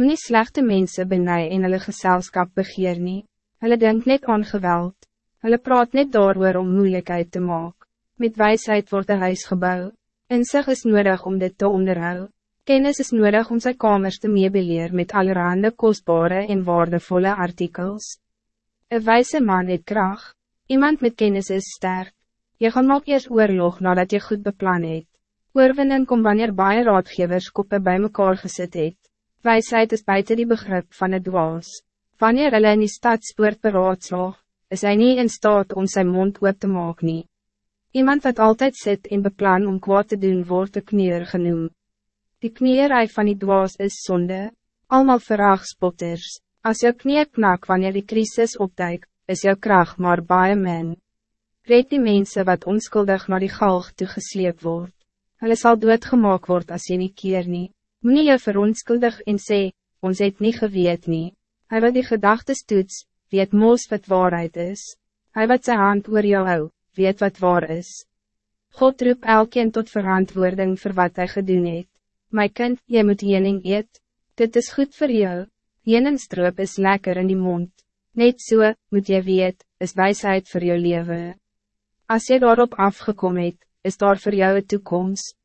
Moe nie slechte mense benei en hulle geselskap begeer nie. Hulle denk net aan geweld. Hulle praat net daarover om moeilijkheid te maken. Met wijsheid wordt een huis gebouwd. Inzicht is nodig om dit te onderhouden. Kennis is nodig om zijn kamers te meebeleer met allerhande kostbare en waardevolle artikels. Een wijze man het kracht. Iemand met kennis is sterk. Je gaan maak eers oorlog nadat je goed beplan het. Oorwinning kom wanneer baie raadgevers koppe bij mekaar gesit het. Wijsheid is buiten die begrip van het dwaas. Wanneer hulle in die stadspoort beraadslag, is hij niet in staat om zijn mond oop te maak nie. Iemand wat altijd zit in beplan om kwaad te doen wordt de knier genoemd. Die knierij van die dwaas is zonde, allemaal verraag spotters. Als jou knier knak wanneer die crisis opduik, is jou kracht maar baie men. Red die mensen wat onskuldig naar die galg toegesleep word. Hulle sal doodgemaak word as jy nie keer nie. Moe jou veronskuldig en sê, ons het nie geweet nie. Hy wat die gedagtes toets, weet moos wat waarheid is. Hij wat zijn hand oor jou hou, weet wat waar is. God roep elkeen tot verantwoording voor wat hij gedoen het. My kind, jy moet jening eet. Dit is goed voor jou. Jeningstroop is lekker in die mond. Net so, moet jy weet, is wijsheid voor jou leven. Als je daarop afgekomen het, is daar voor jou een toekomst.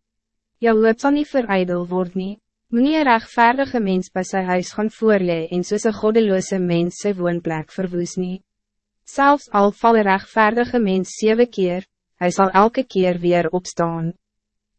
Jou hoop sal nie verijdel word nie. Moenie een rechtvaardige mens bij zijn huis gaan voorlee en soos een goddeloze mens sy woonplek verwoes nie. Zelfs al val een rechtvaardige mens zeven keer, hij zal elke keer weer opstaan.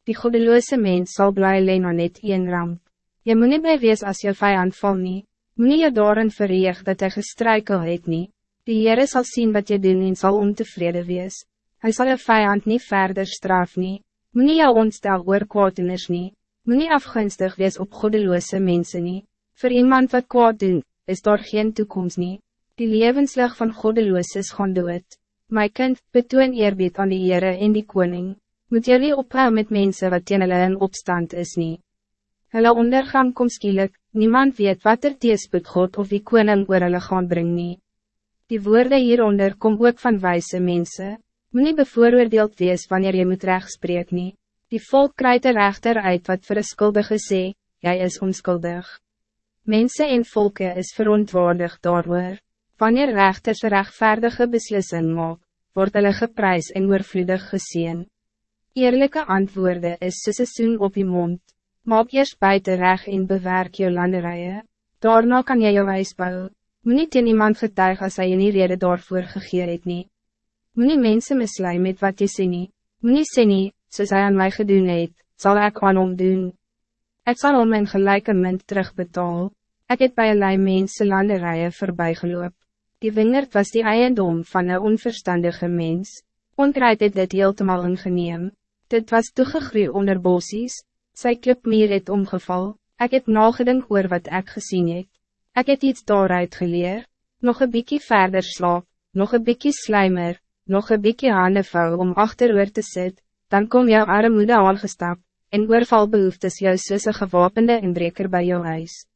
Die goddeloze mens zal blij leen aan net een ramp. Je moet niet bij wees als je vijand val nie. Moet je daarin verreeg dat hij gestrijkel het nie. Die Heere zal zien wat je doen en zal ontevreden wees. Hij zal je vijand niet verder straf nie. Moet jou ontstel oor kwaaddoeners nie. Moet nie afgunstig wees op goddeloze mensen nie. Voor iemand wat kwaad doen, is daar geen toekomst nie. Die levenslig van goddeloos gaan dood. My kind, betoon eerbied aan die Heere en die Koning. Moet jullie ophou met mensen wat teen hulle in opstand is nie. Hulle ondergang kom skielik, niemand weet wat er teespoed God of die Koning oor hulle gaan bring nie. Die woorden hieronder kom ook van wijze mensen. Moet nie bevooroordeeld wees wanneer je moet rechtspreek nie. Die volk krijgt de rechter uit wat vir een skuldige sê, jy is onskuldig. Mensen en volken is verontwaardig daarover. Wanneer rechters rechtvaardige beslissing maak, word hulle geprys en oorvloedig gezien. Eerlijke antwoorden is soos een soen op je mond. Maak eerst buiten reg en bewerk jou landerijen. Daarna kan jy jou huis bou. Moet niet in iemand getuig as hy nie rede daarvoor gegeer het nie. Moet nie mense mislui met wat jy sê nie. Moet nie sê nie, soos hy aan my gedoen het, sal ek aan hom doen. Ek sal om mijn gelijke munt terugbetaal. Ik het een lijn mense landerijen voorbij geloop. Die wingerd was die eiendom van een onverstandige mens. Onkruid het dit heeltemal ingeneem. Dit was toegegroeid onder bossies. Sy klipmeer het omgeval. Ik heb nagedink oor wat ik gezien het. Ik heb iets daaruit geleer. Nog een bykie verder slaap. Nog een bykie slijmer. Nog een bykie handevou om achteroor te sit. Dan kom jou armoede aangestap. En oorval behoeftes jou soos een gewapende inbreker bij jou huis.